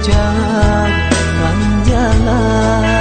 jauh hanyalah